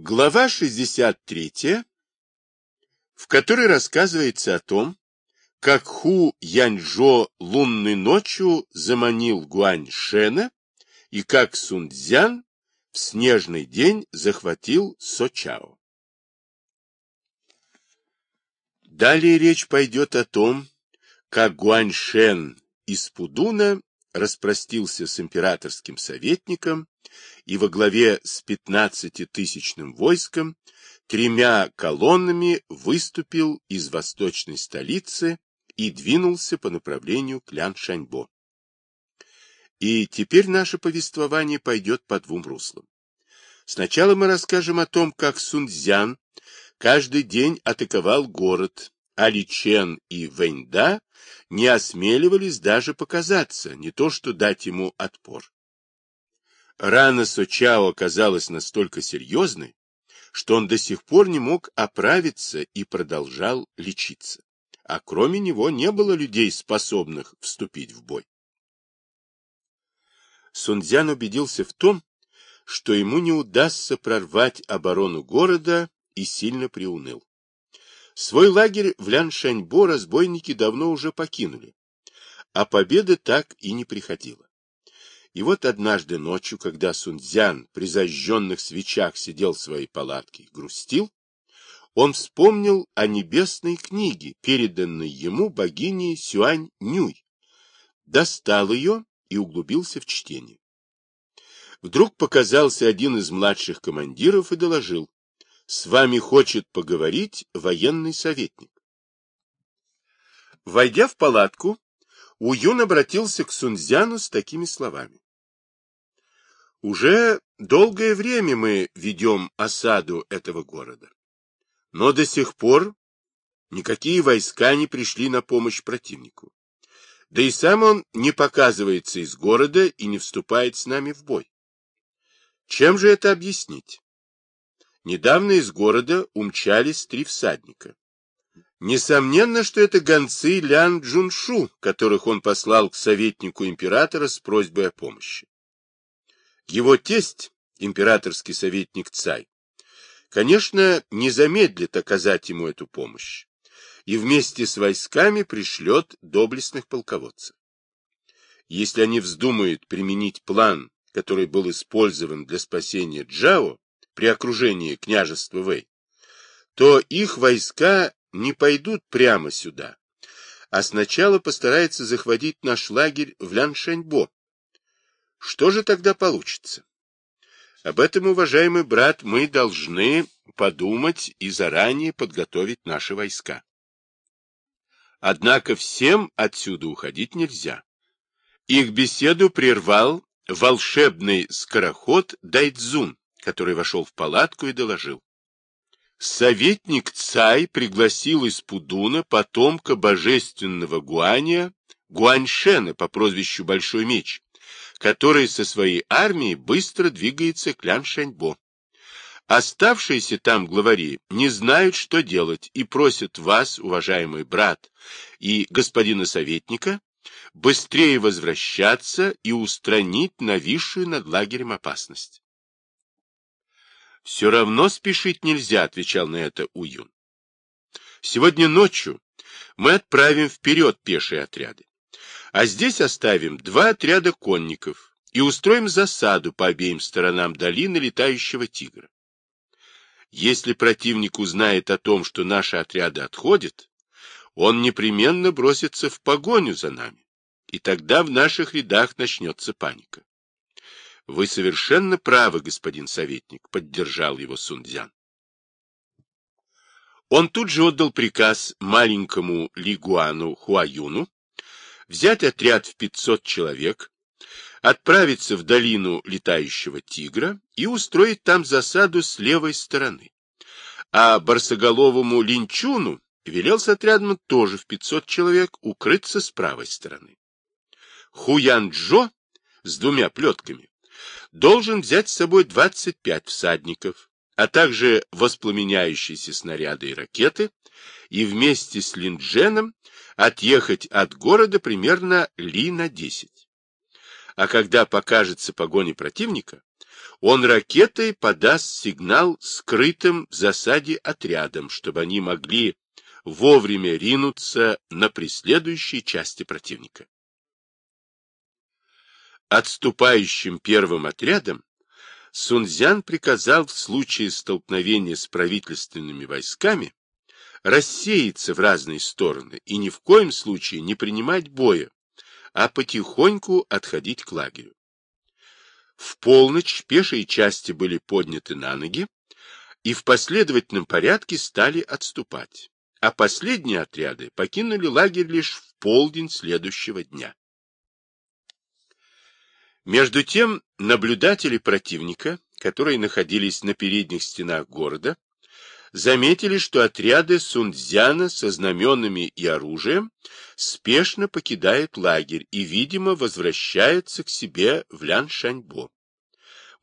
Глава 63, в которой рассказывается о том, как Ху Яньжо лунной ночью заманил Гуань Шена и как Сун Цзян в снежный день захватил Сочао. Далее речь пойдет о том, как Гуань Шен из Пудуна распростился с императорским советником и во главе с пятнадцатитысячным войском тремя колоннами выступил из восточной столицы и двинулся по направлению к Ляншаньбо. И теперь наше повествование пойдет по двум руслам. Сначала мы расскажем о том, как Сунцзян каждый день атаковал город, а Личен и Вэньда не осмеливались даже показаться, не то что дать ему отпор. Рана Сочао оказалась настолько серьезной, что он до сих пор не мог оправиться и продолжал лечиться. А кроме него не было людей, способных вступить в бой. Сунцзян убедился в том, что ему не удастся прорвать оборону города и сильно приуныл. Свой лагерь в Ляншаньбо разбойники давно уже покинули, а победа так и не приходила. И вот однажды ночью, когда Сунцзян при зажженных свечах сидел в своей палатке и грустил, он вспомнил о небесной книге, переданной ему богиней Сюань-Нюй, достал ее и углубился в чтение. Вдруг показался один из младших командиров и доложил, с вами хочет поговорить военный советник. Войдя в палатку, Уюн обратился к Сунцзяну с такими словами. Уже долгое время мы ведем осаду этого города, но до сих пор никакие войска не пришли на помощь противнику. Да и сам он не показывается из города и не вступает с нами в бой. Чем же это объяснить? Недавно из города умчались три всадника. Несомненно, что это гонцы Лян Джуншу, которых он послал к советнику императора с просьбой о помощи. Его тесть, императорский советник Цай, конечно, не замедлит оказать ему эту помощь и вместе с войсками пришлет доблестных полководцев. Если они вздумают применить план, который был использован для спасения Джао, при окружении княжества Вэй, то их войска не пойдут прямо сюда, а сначала постараются захватить наш лагерь в Ляншаньбо. Что же тогда получится? Об этом, уважаемый брат, мы должны подумать и заранее подготовить наши войска. Однако всем отсюда уходить нельзя. Их беседу прервал волшебный скороход Дайдзун, который вошел в палатку и доложил. Советник Цай пригласил из Пудуна потомка божественного Гуаня, Гуаньшена по прозвищу Большой Меч, который со своей армией быстро двигается к Ляншаньбо. Оставшиеся там главари не знают, что делать, и просят вас, уважаемый брат, и господина советника, быстрее возвращаться и устранить нависшую над лагерем опасность. Все равно спешить нельзя, отвечал на это Уюн. Сегодня ночью мы отправим вперед пешие отряды, а здесь оставим два отряда конников и устроим засаду по обеим сторонам долины летающего тигра. Если противник узнает о том, что наши отряды отходят, он непременно бросится в погоню за нами, и тогда в наших рядах начнется паника. Вы совершенно правы, господин советник, поддержал его Сунцзян. Он тут же отдал приказ маленькому Лигуану Хуаюну взять отряд в 500 человек, отправиться в долину летающего тигра и устроить там засаду с левой стороны. А барсоголовому Линчуну велел с отрядом тоже в 500 человек укрыться с правой стороны. Хуян-Джо с двумя плетками должен взять с собой 25 всадников, а также воспламеняющиеся снаряды и ракеты, и вместе с Линдженом отъехать от города примерно ли на 10. А когда покажется погоня противника, он ракетой подаст сигнал скрытым в засаде отрядам, чтобы они могли вовремя ринуться на преследующие части противника. Отступающим первым отрядом Сунцзян приказал в случае столкновения с правительственными войсками рассеяться в разные стороны и ни в коем случае не принимать боя, а потихоньку отходить к лагерю. В полночь пешие части были подняты на ноги и в последовательном порядке стали отступать, а последние отряды покинули лагерь лишь в полдень следующего дня. Между тем, наблюдатели противника, которые находились на передних стенах города, заметили, что отряды Сунцзяна со знаменами и оружием спешно покидают лагерь и, видимо, возвращаются к себе в Ляншаньбо.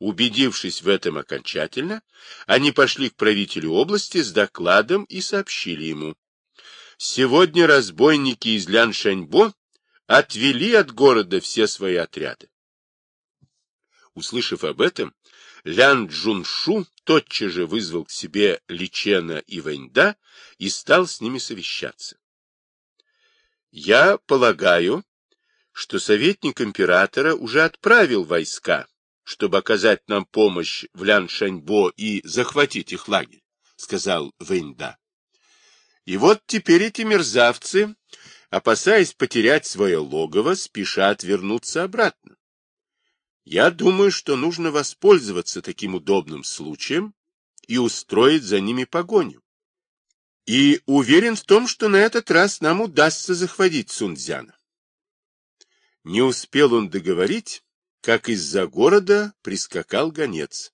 Убедившись в этом окончательно, они пошли к правителю области с докладом и сообщили ему. Сегодня разбойники из Ляншаньбо отвели от города все свои отряды. Услышав об этом, Лян Джуншу тотчас же вызвал к себе Личена и Вэньда и стал с ними совещаться. Я полагаю, что советник императора уже отправил войска, чтобы оказать нам помощь в Ляншаньбо и захватить их лагерь, сказал Вэньда. И вот теперь эти мерзавцы, опасаясь потерять свое логово, спешат вернуться обратно. Я думаю, что нужно воспользоваться таким удобным случаем и устроить за ними погоню. И уверен в том, что на этот раз нам удастся захватить Сунцзяна. Не успел он договорить, как из-за города прискакал гонец.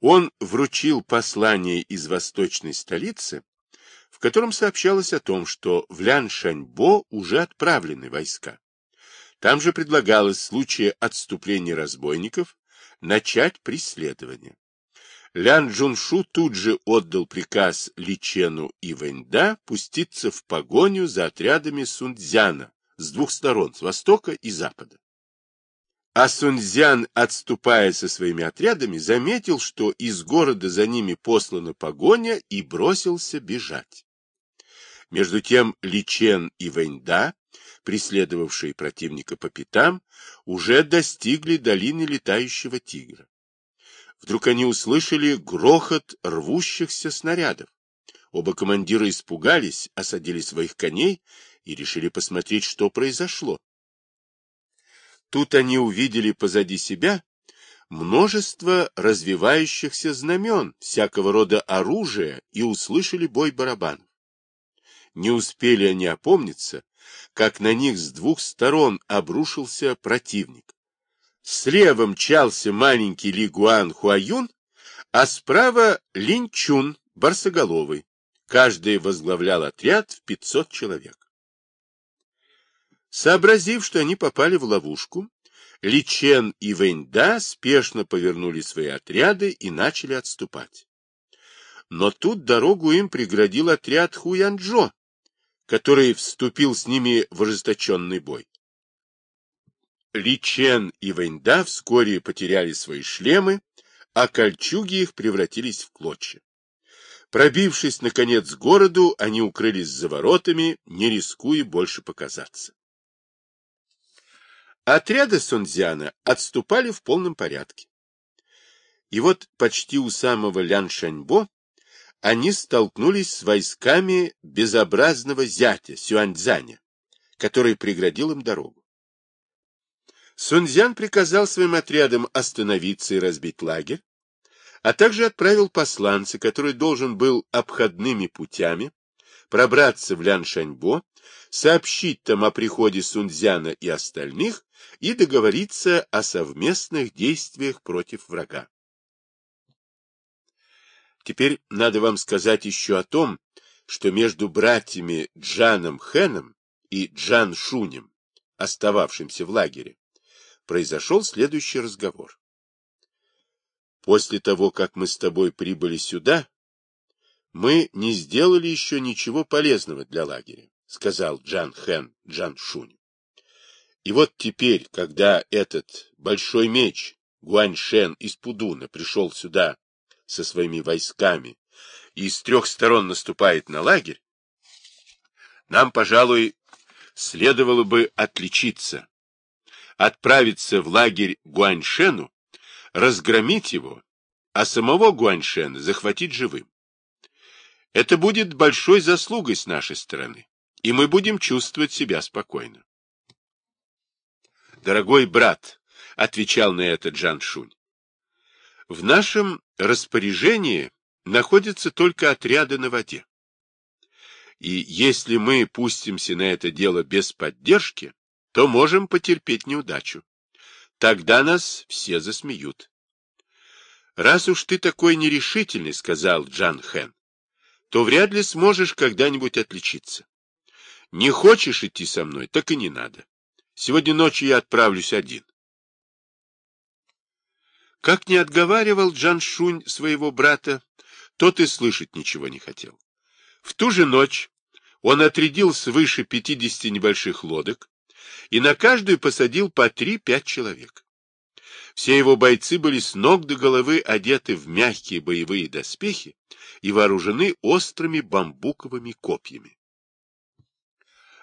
Он вручил послание из восточной столицы, в котором сообщалось о том, что в Ляншаньбо уже отправлены войска. Там же предлагалось в случае отступления разбойников начать преследование. Лян Джуншу тут же отдал приказ Личену и Вэньда пуститься в погоню за отрядами Сунцзяна с двух сторон, с востока и запада. А Сунцзян, отступая со своими отрядами, заметил, что из города за ними послана погоня и бросился бежать. Между тем Личен и Вэньда преследовавшие противника по пятам, уже достигли долины летающего тигра. Вдруг они услышали грохот рвущихся снарядов. Оба командира испугались, осадили своих коней и решили посмотреть, что произошло. Тут они увидели позади себя множество развивающихся знамен, всякого рода оружия, и услышали бой барабанов. Не успели они опомниться, как на них с двух сторон обрушился противник. Слева мчался маленький Лигуан Хуаюн, а справа Линчун, барсоголовый. Каждый возглавлял отряд в 500 человек. Сообразив, что они попали в ловушку, Личен и Вэньда спешно повернули свои отряды и начали отступать. Но тут дорогу им преградил отряд Хуянджо, который вступил с ними в ожесточенный бой. Ли Чен и Вэньда вскоре потеряли свои шлемы, а кольчуги их превратились в клочья. Пробившись, наконец, к городу, они укрылись за воротами, не рискуя больше показаться. Отряды Сунцзяна отступали в полном порядке. И вот почти у самого Ляншаньбо они столкнулись с войсками безобразного зятя Сюаньцзаня, который преградил им дорогу. Сунцзян приказал своим отрядам остановиться и разбить лагерь, а также отправил посланца, который должен был обходными путями пробраться в Ляншаньбо, сообщить там о приходе Сунцзяна и остальных и договориться о совместных действиях против врага. Теперь надо вам сказать еще о том, что между братьями Джаном Хэном и Джан Шунем, остававшимся в лагере, произошел следующий разговор. После того, как мы с тобой прибыли сюда, мы не сделали еще ничего полезного для лагеря, сказал Джан Хэн Джан Шунь. И вот теперь, когда этот большой меч Гуаньшен из Пудуна пришел сюда со своими войсками и с трех сторон наступает на лагерь, нам, пожалуй, следовало бы отличиться, отправиться в лагерь Гуаньшену, разгромить его, а самого Гуаньшена захватить живым. Это будет большой заслугой с нашей стороны, и мы будем чувствовать себя спокойно. Дорогой брат, — отвечал на это Джан Шунь, — в нашем распоряжении находятся только отряды на воде. И если мы пустимся на это дело без поддержки, то можем потерпеть неудачу. Тогда нас все засмеют. «Раз уж ты такой нерешительный, — сказал Джан Хэн, — то вряд ли сможешь когда-нибудь отличиться. Не хочешь идти со мной, так и не надо. Сегодня ночью я отправлюсь один. Как не отговаривал Джан Шунь своего брата, тот и слышать ничего не хотел. В ту же ночь он отрядил свыше 50 небольших лодок и на каждую посадил по 3-5 человек. Все его бойцы были с ног до головы одеты в мягкие боевые доспехи и вооружены острыми бамбуковыми копьями.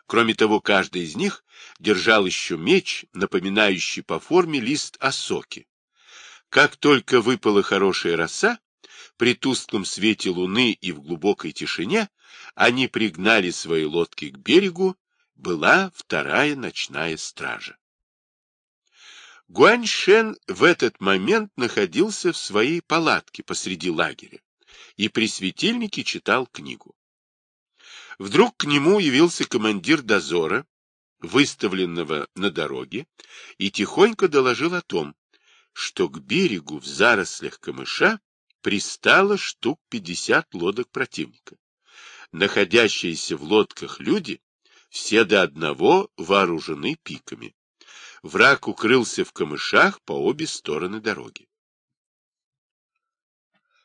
Кроме того, каждый из них держал еще меч, напоминающий по форме лист осоки. Как только выпала хорошая роса, при тусклом свете луны и в глубокой тишине они пригнали свои лодки к берегу, была вторая ночная стража. Гуаньшен в этот момент находился в своей палатке посреди лагеря и при светильнике читал книгу. Вдруг к нему явился командир дозора, выставленного на дороге, и тихонько доложил о том, что к берегу в зарослях камыша пристало штук 50 лодок противника. Находящиеся в лодках люди все до одного вооружены пиками. Враг укрылся в камышах по обе стороны дороги.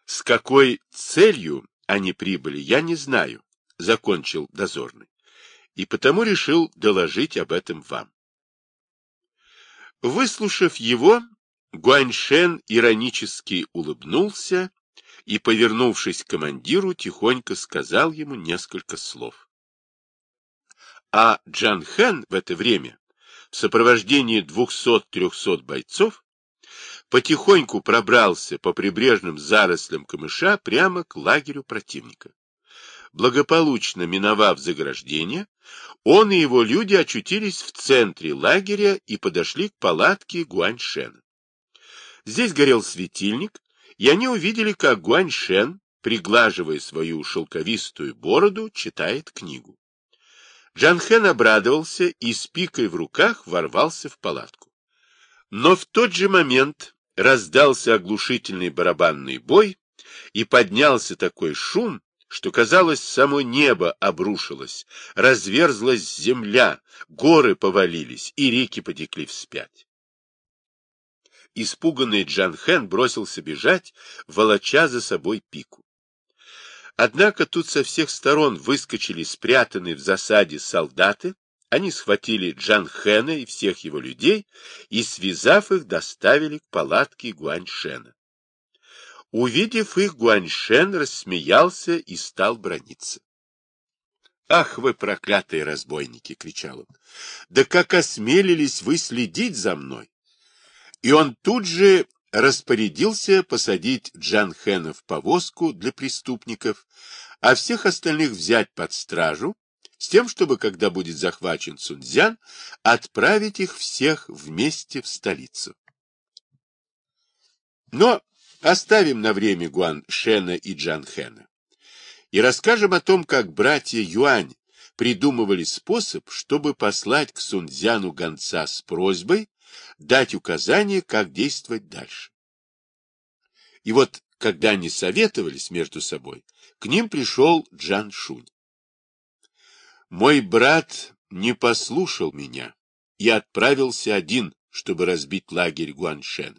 С какой целью они прибыли, я не знаю, закончил дозорный, и потому решил доложить об этом вам. Выслушав его, Гуаньшен иронически улыбнулся и, повернувшись к командиру, тихонько сказал ему несколько слов. А Джан Хэн в это время, в сопровождении двухсот-трехсот бойцов, потихоньку пробрался по прибрежным зарослям камыша прямо к лагерю противника. Благополучно миновав заграждение, он и его люди очутились в центре лагеря и подошли к палатке Гуаньшена. Здесь горел светильник, и они увидели, как Гуаньшен, приглаживая свою шелковистую бороду, читает книгу. Джанхен обрадовался и с пикой в руках ворвался в палатку. Но в тот же момент раздался оглушительный барабанный бой, и поднялся такой шум, что, казалось, само небо обрушилось, разверзлась земля, горы повалились, и реки потекли вспять. Испуганный Джан Хэн бросился бежать, волоча за собой пику. Однако тут со всех сторон выскочили спрятанные в засаде солдаты, они схватили Джан Хэна и всех его людей и, связав их, доставили к палатке Гуаньшена. Увидев их, Гуаньшен рассмеялся и стал брониться. «Ах вы, проклятые разбойники!» — кричал он. «Да как осмелились вы следить за мной! И он тут же распорядился посадить Джан Хэна в повозку для преступников, а всех остальных взять под стражу, с тем, чтобы, когда будет захвачен Цунцзян, отправить их всех вместе в столицу. Но оставим на время Гуан Шена и Джан Хэна и расскажем о том, как братья Юань придумывали способ, чтобы послать к Сунцзяну гонца с просьбой дать указания, как действовать дальше. И вот, когда они советовались между собой, к ним пришел Джан Шунь. Мой брат не послушал меня и отправился один, чтобы разбить лагерь Гуаншена.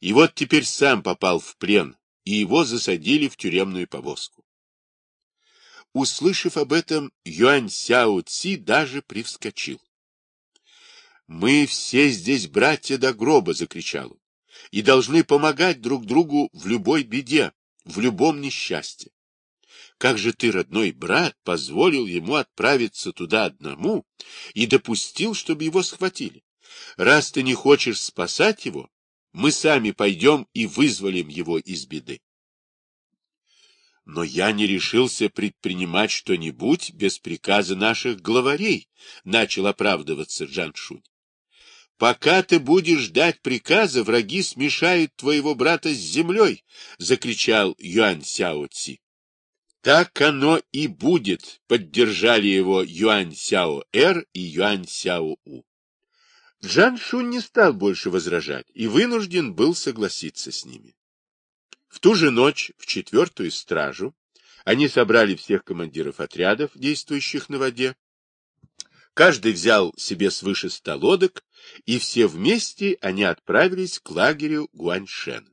И вот теперь сам попал в плен, и его засадили в тюремную повозку. Услышав об этом, Юань Сяо Ци даже привскочил. «Мы все здесь братья до гроба!» — закричал он. и должны помогать друг другу в любой беде, в любом несчастье. Как же ты, родной брат, позволил ему отправиться туда одному и допустил, чтобы его схватили? Раз ты не хочешь спасать его, мы сами пойдем и вызволим его из беды. Но я не решился предпринимать что-нибудь без приказа наших главарей, — начал оправдываться Джаншунь. Пока ты будешь ждать приказа, враги смешают твоего брата с землей, — закричал Юань Сяо Ци. Так оно и будет, — поддержали его Юань Сяо Эр и Юань Сяо У. Джан Шунь не стал больше возражать и вынужден был согласиться с ними. В ту же ночь, в четвертую стражу, они собрали всех командиров отрядов, действующих на воде. Каждый взял себе свыше ста лодок, и все вместе они отправились к лагерю Гуаньшена.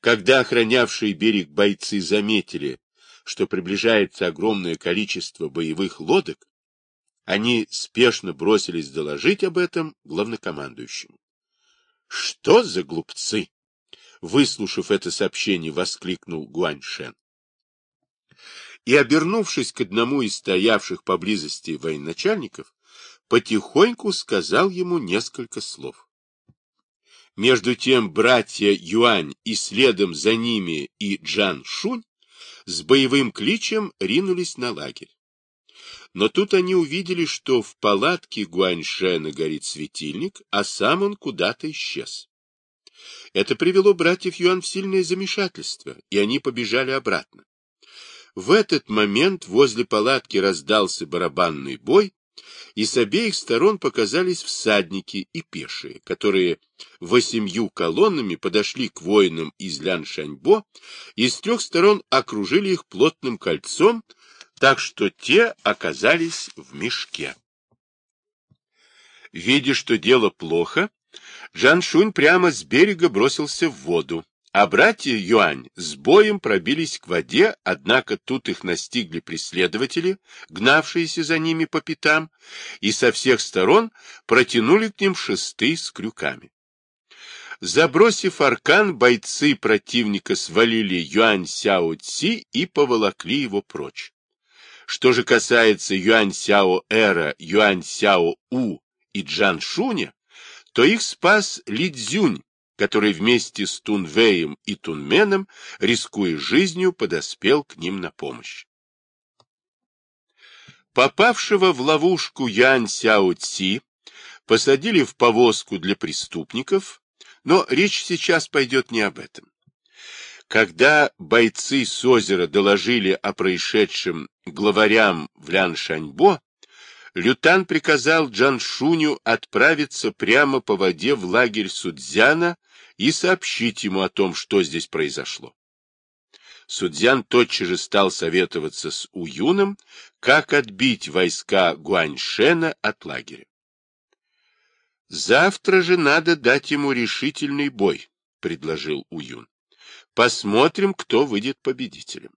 Когда охранявшие берег бойцы заметили, что приближается огромное количество боевых лодок, они спешно бросились доложить об этом главнокомандующему. — Что за глупцы! выслушав это сообщение, воскликнул Гуаньшен. И, обернувшись к одному из стоявших поблизости военачальников, потихоньку сказал ему несколько слов. Между тем братья Юань и следом за ними и Джан Шунь с боевым кличем ринулись на лагерь. Но тут они увидели, что в палатке Гуаньшена горит светильник, а сам он куда-то исчез. Это привело братьев Юан в сильное замешательство, и они побежали обратно. В этот момент возле палатки раздался барабанный бой, и с обеих сторон показались всадники и пешие, которые восемью колоннами подошли к воинам из Ляншаньбо и с трех сторон окружили их плотным кольцом, так что те оказались в мешке. Видя, что дело плохо, Джан Шунь прямо с берега бросился в воду, а братья Юань с боем пробились к воде, однако тут их настигли преследователи, гнавшиеся за ними по пятам, и со всех сторон протянули к ним шесты с крюками. Забросив аркан, бойцы противника свалили Юань Сяо Ци и поволокли его прочь. Что же касается Юань Сяо Эра, Юань Сяо У и Джан Шуня, то их спас Ли Цзюнь, который вместе с Тунвеем и Тунменом, рискуя жизнью, подоспел к ним на помощь. Попавшего в ловушку Ян Сяо Ци посадили в повозку для преступников, но речь сейчас пойдет не об этом. Когда бойцы с озера доложили о происшедшем главарям в Ляншаньбо, Лютан приказал Джаншуню отправиться прямо по воде в лагерь Судзяна и сообщить ему о том, что здесь произошло. Судзян тотчас же стал советоваться с Уюном, как отбить войска Гуаньшена от лагеря. «Завтра же надо дать ему решительный бой», — предложил Уюн. «Посмотрим, кто выйдет победителем».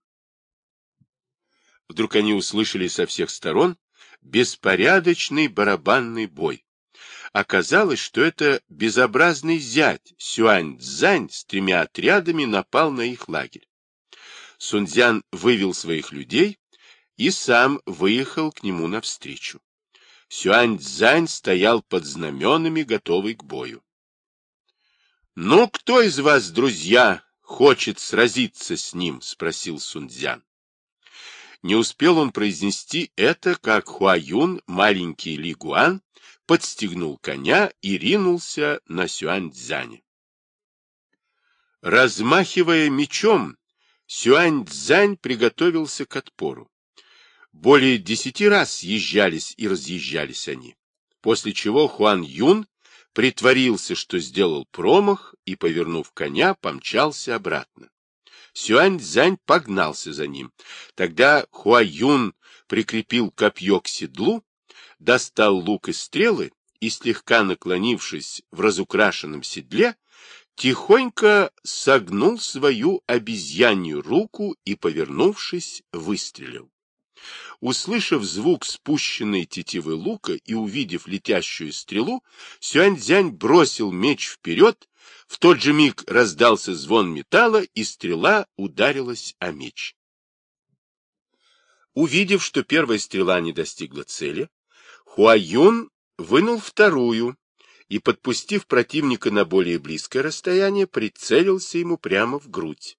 Вдруг они услышали со всех сторон беспорядочный барабанный бой. Оказалось, что это безобразный зять Сюань-Цзань с тремя отрядами напал на их лагерь. Сунцзян вывел своих людей и сам выехал к нему навстречу. Сюань-Цзань стоял под знаменами, готовый к бою. — Ну, кто из вас, друзья, хочет сразиться с ним? — спросил Сунцзян. Не успел он произнести это, как Хуаюн, маленький Лигуан, подстегнул коня и ринулся на Сюань-Цзяне. Размахивая мечом, Сюань-Цзань приготовился к отпору. Более десяти раз съезжались и разъезжались они, после чего Хуан Юн притворился, что сделал промах, и, повернув коня, помчался обратно. Сюань-Цзань погнался за ним. Тогда Хуаюн прикрепил копье к седлу, достал лук и стрелы и, слегка наклонившись в разукрашенном седле, тихонько согнул свою обезьянью руку и, повернувшись, выстрелил. Услышав звук спущенной тетивы лука и увидев летящую стрелу, Сюаньцзянь бросил меч вперед В тот же миг раздался звон металла, и стрела ударилась о меч. Увидев, что первая стрела не достигла цели, Хуаюн вынул вторую и, подпустив противника на более близкое расстояние, прицелился ему прямо в грудь.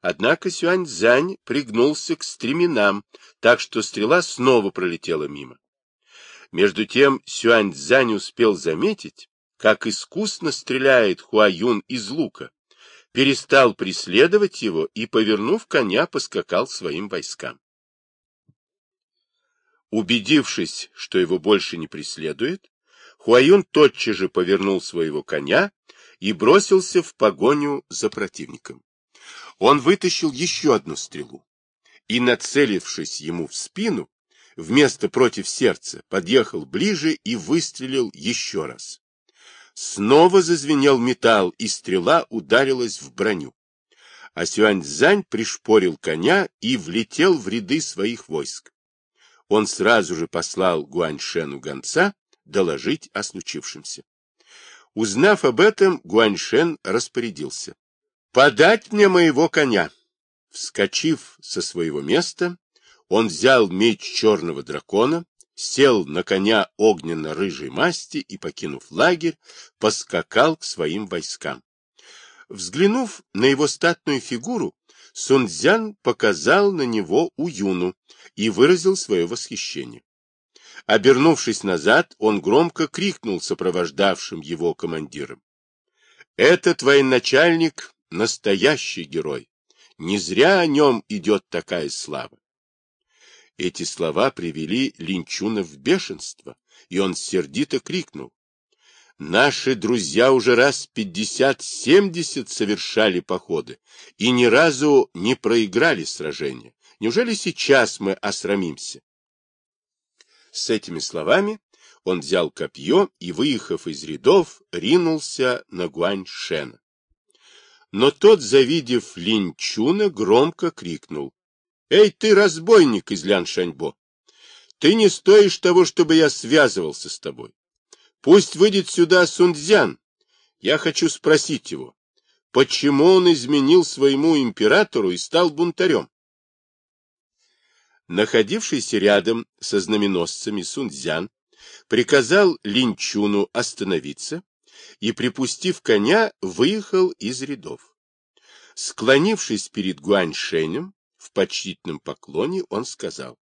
Однако Сюаньцзань пригнулся к стременам, так что стрела снова пролетела мимо. Между тем Сюаньцзань успел заметить, как искусно стреляет Хуаюн из лука, перестал преследовать его и, повернув коня, поскакал своим войскам. Убедившись, что его больше не преследует, Хуаюн тотчас же повернул своего коня и бросился в погоню за противником. Он вытащил еще одну стрелу и, нацелившись ему в спину, вместо против сердца, подъехал ближе и выстрелил еще раз. Снова зазвенел металл, и стрела ударилась в броню. А Сюаньцзань пришпорил коня и влетел в ряды своих войск. Он сразу же послал Гуаньшену гонца доложить о случившемся. Узнав об этом, Гуаньшен распорядился. «Подать мне моего коня!» Вскочив со своего места, он взял меч черного дракона, сел на коня огненно-рыжей масти и, покинув лагерь, поскакал к своим войскам. Взглянув на его статную фигуру, Сунцзян показал на него Уюну и выразил свое восхищение. Обернувшись назад, он громко крикнул сопровождавшим его командирам. «Этот военачальник — настоящий герой. Не зря о нем идет такая слава. Эти слова привели Линчуна в бешенство, и он сердито крикнул. Наши друзья уже раз пятьдесят-семьдесят совершали походы и ни разу не проиграли сражение. Неужели сейчас мы осрамимся? С этими словами он взял копье и, выехав из рядов, ринулся на Гуань-Шена. Но тот, завидев Линчуна, громко крикнул. Эй, ты, разбойник из Ляншаньбо! Ты не стоишь того, чтобы я связывался с тобой. Пусть выйдет сюда Сунцзян. Я хочу спросить его, почему он изменил своему императору и стал бунтарем? Находившийся рядом со знаменосцами Сунцзян приказал Линчуну остановиться и, припустив коня, выехал из рядов. Склонившись перед Гуаньшенем, в почтительном поклоне он сказал,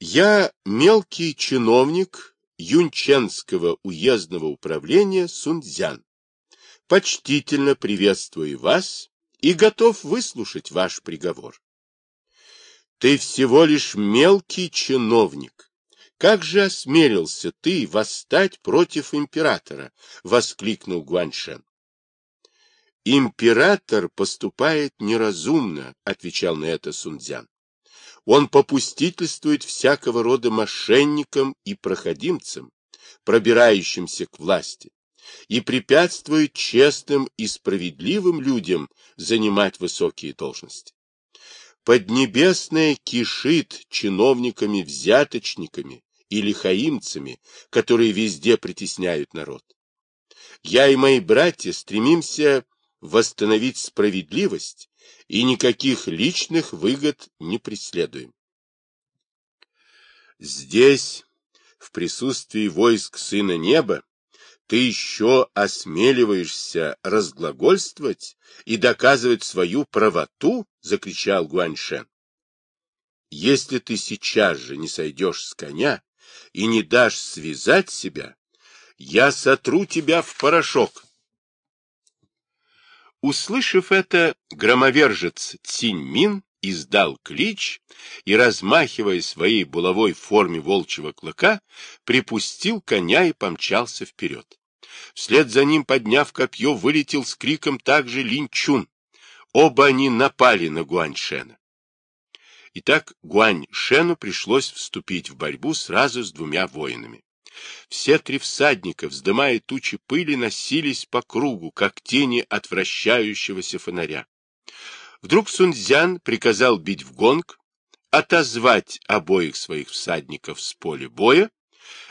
«Я мелкий чиновник Юнченского уездного управления Сунцзян. Почтительно приветствую вас и готов выслушать ваш приговор. Ты всего лишь мелкий чиновник. Как же осмелился ты восстать против императора? — воскликнул Гуаншен. Император поступает неразумно, отвечал на это Сунцзян. Он попустительствует всякого рода мошенникам и проходимцам, пробирающимся к власти, и препятствует честным и справедливым людям занимать высокие должности. Поднебесное кишит чиновниками-взяточниками и лихаимцами, которые везде притесняют народ. Я и мои братья стремимся восстановить справедливость и никаких личных выгод не преследуем. Здесь, в присутствии войск Сына Неба, ты еще осмеливаешься разглагольствовать и доказывать свою правоту? — закричал Гуаньшен. — Если ты сейчас же не сойдешь с коня и не дашь связать себя, я сотру тебя в порошок. Услышав это, громовержец Цинь-Мин издал клич и, размахивая своей булавой в форме волчьего клыка, припустил коня и помчался вперед. Вслед за ним, подняв копье, вылетел с криком также Линчун. Оба они напали на Гуаньшена. Итак, Гуаньшену пришлось вступить в борьбу сразу с двумя воинами. Все три всадника, вздымая тучи пыли, носились по кругу, как тени от вращающегося фонаря. Вдруг Сунцзян приказал бить в гонг, отозвать обоих своих всадников с поля боя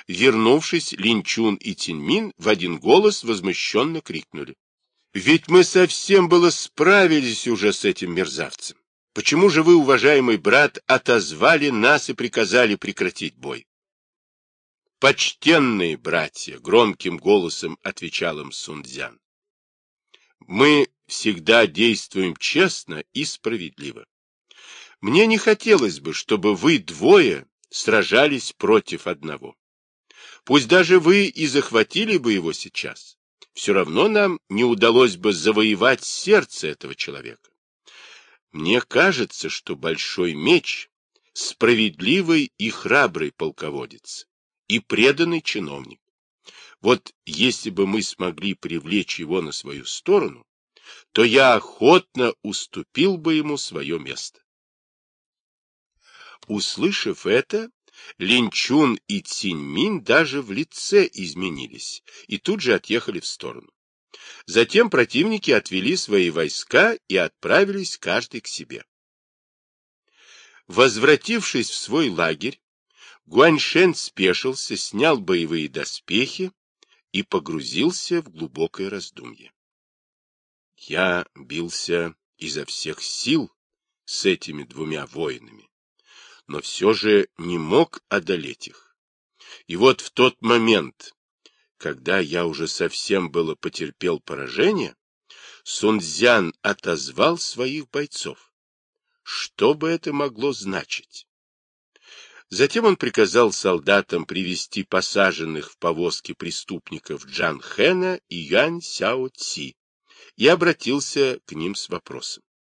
Вернувшись, Линчун и Тиньмин в один голос возмущенно крикнули. Ведь мы совсем было справились уже с этим мерзавцем. Почему же вы, уважаемый брат, отозвали нас и приказали прекратить бой? Почтенные братья, громким голосом отвечал им Сунцзян. Мы всегда действуем честно и справедливо. Мне не хотелось бы, чтобы вы двое сражались против одного. Пусть даже вы и захватили бы его сейчас, все равно нам не удалось бы завоевать сердце этого человека. Мне кажется, что большой меч — справедливый и храбрый полководец и преданный чиновник. Вот если бы мы смогли привлечь его на свою сторону, то я охотно уступил бы ему свое место. Услышав это, Линчун и Циньмин даже в лице изменились и тут же отъехали в сторону. Затем противники отвели свои войска и отправились каждый к себе. Возвратившись в свой лагерь, Гуаньшен спешился, снял боевые доспехи и погрузился в глубокое раздумье. Я бился изо всех сил с этими двумя воинами, но все же не мог одолеть их. И вот в тот момент, когда я уже совсем было потерпел поражение, Сунцзян отозвал своих бойцов. Что бы это могло значить? Затем он приказал солдатам привести посаженных в повозки преступников Джан Хэна и Юань Сяо Ци и обратился к ним с вопросом.